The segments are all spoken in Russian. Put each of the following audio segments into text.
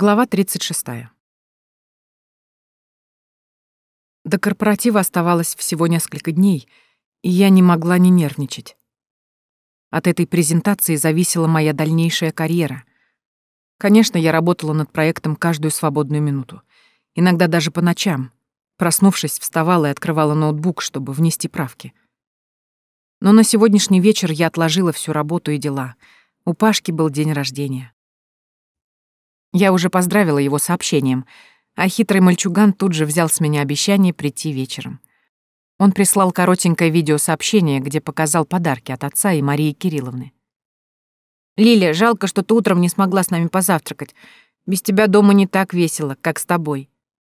Глава 36. До корпоратива оставалось всего несколько дней, и я не могла не нервничать. От этой презентации зависела моя дальнейшая карьера. Конечно, я работала над проектом каждую свободную минуту, иногда даже по ночам. Проснувшись, вставала и открывала ноутбук, чтобы внести правки. Но на сегодняшний вечер я отложила всю работу и дела. У Пашки был день рождения. Я уже поздравила его сообщением, а хитрый мальчуган тут же взял с меня обещание прийти вечером. Он прислал коротенькое видеосообщение, где показал подарки от отца и Марии Кирилловны. «Лиля, жалко, что ты утром не смогла с нами позавтракать. Без тебя дома не так весело, как с тобой.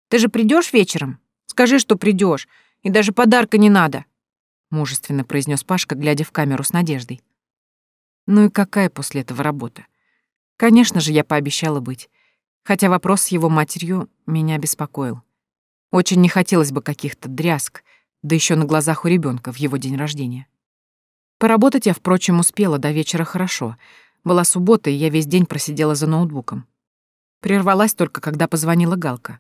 Ты же придешь вечером? Скажи, что придешь, и даже подарка не надо», — мужественно произнес Пашка, глядя в камеру с надеждой. Ну и какая после этого работа? Конечно же, я пообещала быть. Хотя вопрос с его матерью меня беспокоил. Очень не хотелось бы каких-то дрязг, да еще на глазах у ребенка в его день рождения. Поработать я, впрочем, успела до вечера хорошо. Была суббота, и я весь день просидела за ноутбуком. Прервалась только, когда позвонила Галка.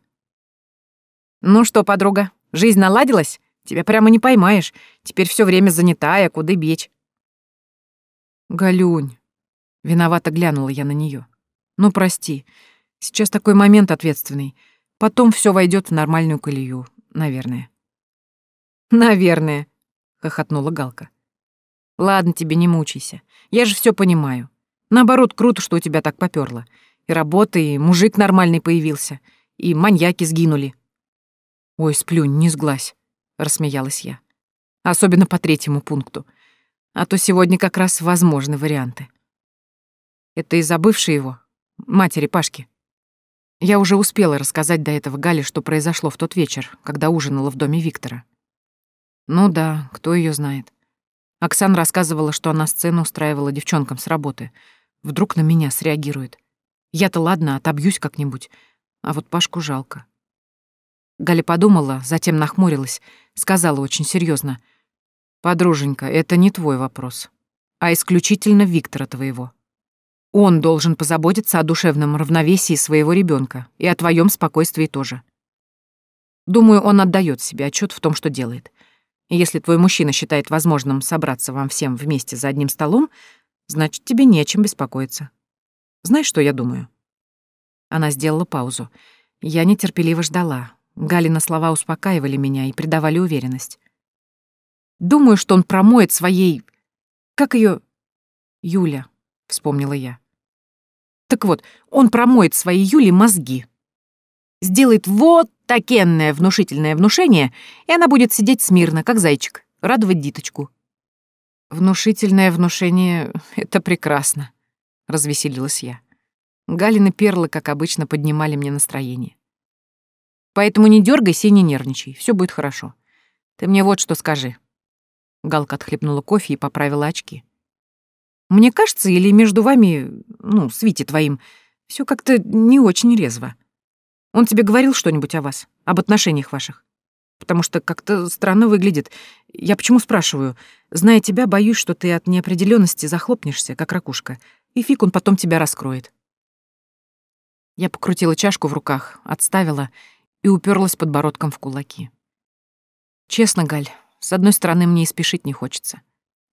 «Ну что, подруга, жизнь наладилась? Тебя прямо не поймаешь. Теперь все время занятая, куда бечь». «Галюнь, Виновато глянула я на нее. Ну, прости. Сейчас такой момент ответственный. Потом все войдет в нормальную колею, наверное. Наверное, хохотнула Галка. Ладно, тебе не мучайся. Я же все понимаю. Наоборот, круто, что у тебя так попёрло. И работа, и мужик нормальный появился, и маньяки сгинули. Ой, сплюнь, не сглазь, рассмеялась я. Особенно по третьему пункту. А то сегодня как раз возможны варианты. Это из-за бывшей его, матери Пашки. Я уже успела рассказать до этого Гале, что произошло в тот вечер, когда ужинала в доме Виктора. Ну да, кто ее знает. Оксана рассказывала, что она сцену устраивала девчонкам с работы. Вдруг на меня среагирует. Я-то ладно, отобьюсь как-нибудь, а вот Пашку жалко. Галя подумала, затем нахмурилась, сказала очень серьезно: «Подруженька, это не твой вопрос, а исключительно Виктора твоего. Он должен позаботиться о душевном равновесии своего ребенка и о твоем спокойствии тоже. Думаю, он отдает себе отчет в том, что делает. И если твой мужчина считает возможным собраться вам всем вместе за одним столом, значит, тебе не о чем беспокоиться. Знаешь, что я думаю?» Она сделала паузу. Я нетерпеливо ждала. Галина слова успокаивали меня и придавали уверенность. «Думаю, что он промоет своей... Как ее Юля, вспомнила я. Так вот, он промоет своей Юле мозги. Сделает вот такенное внушительное внушение, и она будет сидеть смирно, как зайчик, радовать диточку. Внушительное внушение — это прекрасно, — развеселилась я. Галины перлы, как обычно, поднимали мне настроение. Поэтому не дергайся и не нервничай, все будет хорошо. Ты мне вот что скажи. Галка отхлебнула кофе и поправила очки. Мне кажется, или между вами, ну, с Витей твоим, все как-то не очень резво. Он тебе говорил что-нибудь о вас, об отношениях ваших? Потому что как-то странно выглядит. Я почему спрашиваю? Зная тебя, боюсь, что ты от неопределенности захлопнешься, как ракушка, и фиг он потом тебя раскроет. Я покрутила чашку в руках, отставила и уперлась подбородком в кулаки. Честно, Галь, с одной стороны, мне и спешить не хочется.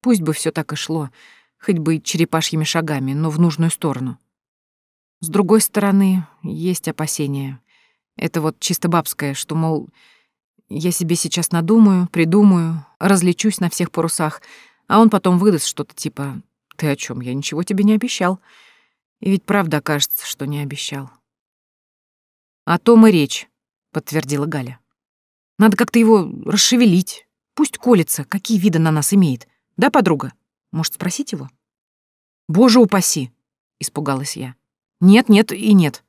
Пусть бы все так и шло, хоть бы черепашьими шагами, но в нужную сторону. С другой стороны, есть опасения. Это вот чисто бабское, что, мол, я себе сейчас надумаю, придумаю, различусь на всех парусах, а он потом выдаст что-то типа «Ты о чем? Я ничего тебе не обещал». И ведь правда окажется, что не обещал. «О том и речь», — подтвердила Галя. «Надо как-то его расшевелить. Пусть колется, какие виды на нас имеет. Да, подруга?» Может, спросить его? Боже упаси! Испугалась я. Нет, нет и нет.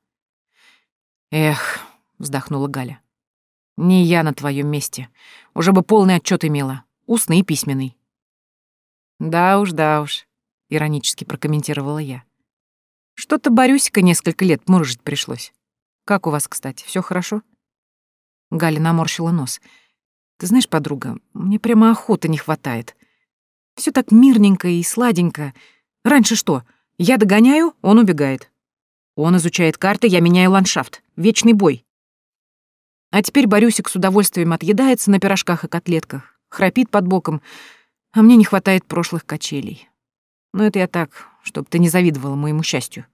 Эх, вздохнула Галя. Не я на твоем месте. Уже бы полный отчет имела. Устный и письменный. Да уж, да уж, иронически прокомментировала я. Что-то Борюсика несколько лет мурыжить пришлось. Как у вас, кстати, все хорошо? Галя наморщила нос. Ты знаешь, подруга, мне прямо охоты не хватает. Все так мирненько и сладенько. Раньше что? Я догоняю, он убегает. Он изучает карты, я меняю ландшафт. Вечный бой. А теперь Борюсик с удовольствием отъедается на пирожках и котлетках, храпит под боком, а мне не хватает прошлых качелей. Но это я так, чтобы ты не завидовала моему счастью.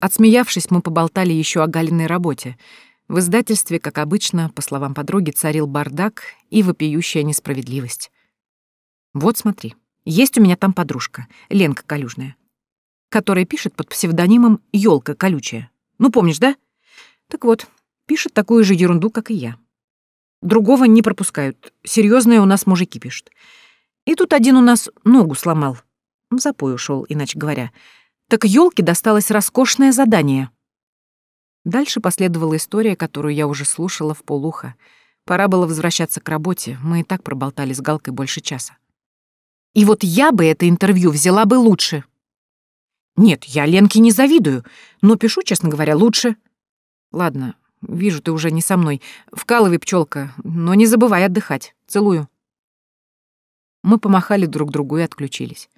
Отсмеявшись, мы поболтали еще о Галиной работе. В издательстве, как обычно, по словам подруги, царил бардак и вопиющая несправедливость. Вот смотри, есть у меня там подружка, Ленка Калюжная, которая пишет под псевдонимом Ёлка Колючая. Ну, помнишь, да? Так вот, пишет такую же ерунду, как и я. Другого не пропускают. Серьезные у нас мужики пишут. И тут один у нас ногу сломал. В запой ушел, иначе говоря. Так елке досталось роскошное задание. Дальше последовала история, которую я уже слушала в полуха. Пора было возвращаться к работе, мы и так проболтали с Галкой больше часа. И вот я бы это интервью взяла бы лучше. Нет, я Ленке не завидую, но пишу, честно говоря, лучше. Ладно, вижу, ты уже не со мной. Вкалывай, пчелка, но не забывай отдыхать. Целую. Мы помахали друг другу и отключились.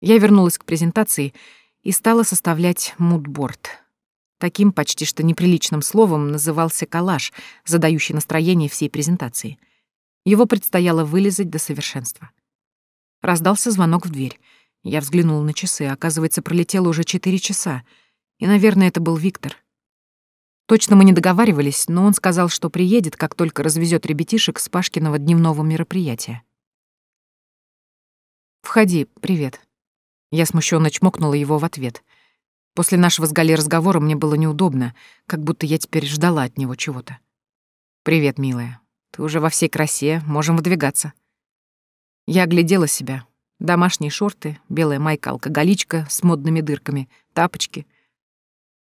Я вернулась к презентации и стала составлять мудборд. Таким почти что неприличным словом назывался коллаж, задающий настроение всей презентации. Его предстояло вылезать до совершенства. Раздался звонок в дверь. Я взглянула на часы, оказывается, пролетело уже четыре часа. И, наверное, это был Виктор. Точно мы не договаривались, но он сказал, что приедет, как только развезет ребятишек с Пашкиного дневного мероприятия. «Входи, привет». Я смущенно чмокнула его в ответ. После нашего с Галей разговора мне было неудобно, как будто я теперь ждала от него чего-то. «Привет, милая. Ты уже во всей красе, можем выдвигаться». Я оглядела себя. Домашние шорты, белая майка-алкоголичка с модными дырками, тапочки.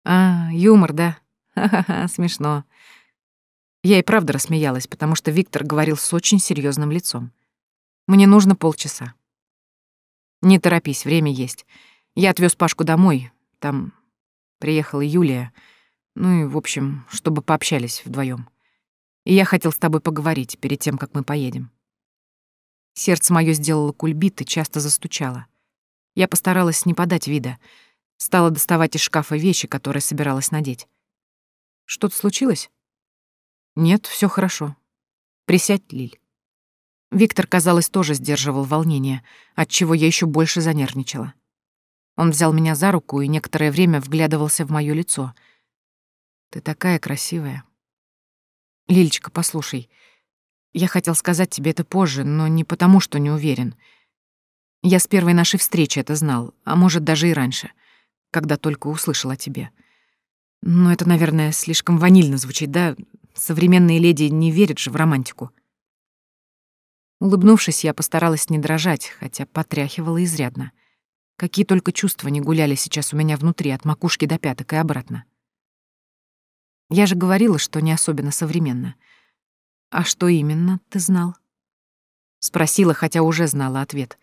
А, юмор, да? Ха-ха-ха, смешно. Я и правда рассмеялась, потому что Виктор говорил с очень серьезным лицом. Мне нужно полчаса. Не торопись, время есть. Я отвез Пашку домой. Там приехала Юлия. Ну и, в общем, чтобы пообщались вдвоем. И я хотел с тобой поговорить перед тем, как мы поедем. Сердце мое сделало кульбит и часто застучало. Я постаралась не подать вида. Стала доставать из шкафа вещи, которые собиралась надеть. Что-то случилось? Нет, все хорошо. Присядь, Лиль. Виктор, казалось, тоже сдерживал волнение, отчего я еще больше занервничала. Он взял меня за руку и некоторое время вглядывался в моё лицо. «Ты такая красивая». «Лилечка, послушай, я хотел сказать тебе это позже, но не потому, что не уверен. Я с первой нашей встречи это знал, а может, даже и раньше, когда только услышал о тебе. Но это, наверное, слишком ванильно звучит, да? Современные леди не верят же в романтику». Улыбнувшись, я постаралась не дрожать, хотя потряхивала изрядно. Какие только чувства не гуляли сейчас у меня внутри, от макушки до пяток и обратно. Я же говорила, что не особенно современно. А что именно ты знал? Спросила, хотя уже знала ответ.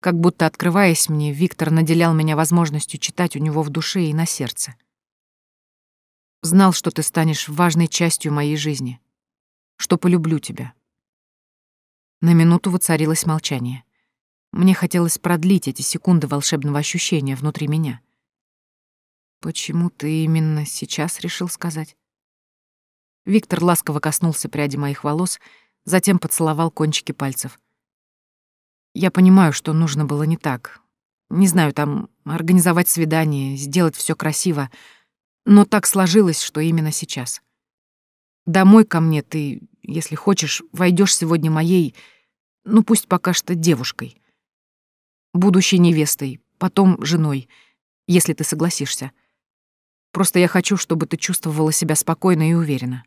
Как будто, открываясь мне, Виктор наделял меня возможностью читать у него в душе и на сердце. Знал, что ты станешь важной частью моей жизни, что полюблю тебя, на минуту воцарилось молчание. Мне хотелось продлить эти секунды волшебного ощущения внутри меня. «Почему ты именно сейчас решил сказать?» Виктор ласково коснулся пряди моих волос, затем поцеловал кончики пальцев. «Я понимаю, что нужно было не так. Не знаю, там, организовать свидание, сделать все красиво, но так сложилось, что именно сейчас. Домой ко мне ты если хочешь, войдешь сегодня моей, ну пусть пока что девушкой. Будущей невестой, потом женой, если ты согласишься. Просто я хочу, чтобы ты чувствовала себя спокойно и уверенно.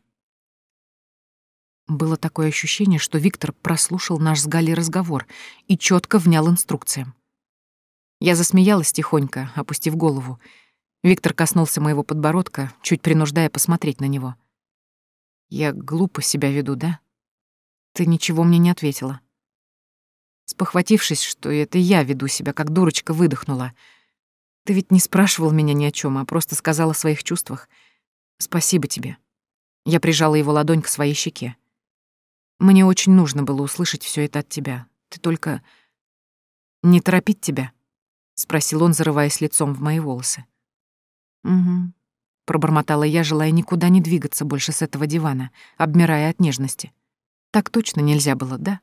Было такое ощущение, что Виктор прослушал наш с Галей разговор и четко внял инструкциям. Я засмеялась тихонько, опустив голову. Виктор коснулся моего подбородка, чуть принуждая посмотреть на него. Я глупо себя веду, да? Ты ничего мне не ответила. Спохватившись, что это я веду себя, как дурочка, выдохнула. Ты ведь не спрашивал меня ни о чем, а просто сказала о своих чувствах. Спасибо тебе. Я прижала его ладонь к своей щеке. Мне очень нужно было услышать все это от тебя. Ты только... Не торопить тебя? Спросил он, зарываясь лицом в мои волосы. Угу. Пробормотала я, желая никуда не двигаться больше с этого дивана, обмирая от нежности. Так точно нельзя было, да?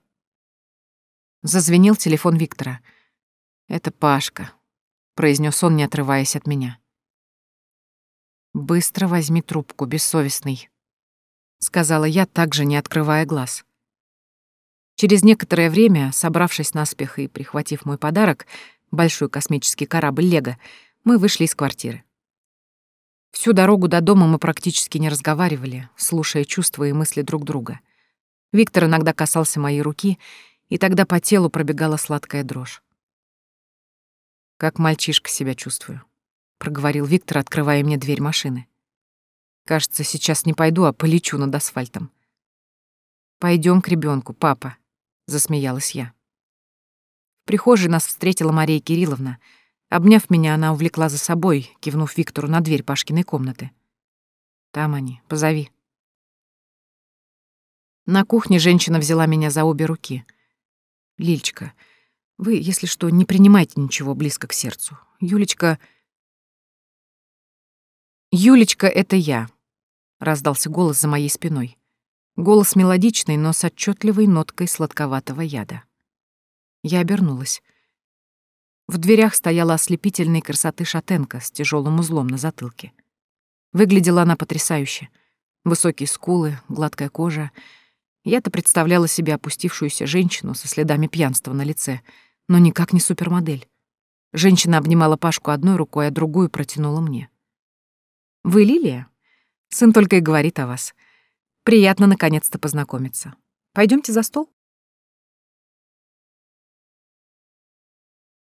Зазвенел телефон Виктора. «Это Пашка», — произнес он, не отрываясь от меня. «Быстро возьми трубку, бессовестный», — сказала я, также не открывая глаз. Через некоторое время, собравшись наспех и прихватив мой подарок, большой космический корабль «Лего», мы вышли из квартиры. Всю дорогу до дома мы практически не разговаривали, слушая чувства и мысли друг друга. Виктор иногда касался моей руки, и тогда по телу пробегала сладкая дрожь. «Как мальчишка себя чувствую», — проговорил Виктор, открывая мне дверь машины. «Кажется, сейчас не пойду, а полечу над асфальтом». Пойдем к ребенку, папа», — засмеялась я. В прихожей нас встретила Мария Кирилловна — Обняв меня, она увлекла за собой, кивнув Виктору на дверь Пашкиной комнаты. «Там они, позови». На кухне женщина взяла меня за обе руки. «Лильчка, вы, если что, не принимайте ничего близко к сердцу. Юлечка...» «Юлечка — это я», — раздался голос за моей спиной. Голос мелодичный, но с отчетливой ноткой сладковатого яда. Я обернулась. В дверях стояла ослепительной красоты шатенка с тяжелым узлом на затылке. Выглядела она потрясающе. Высокие скулы, гладкая кожа. Я-то представляла себе опустившуюся женщину со следами пьянства на лице, но никак не супермодель. Женщина обнимала Пашку одной рукой, а другую протянула мне. «Вы Лилия? Сын только и говорит о вас. Приятно наконец-то познакомиться. Пойдемте за стол?»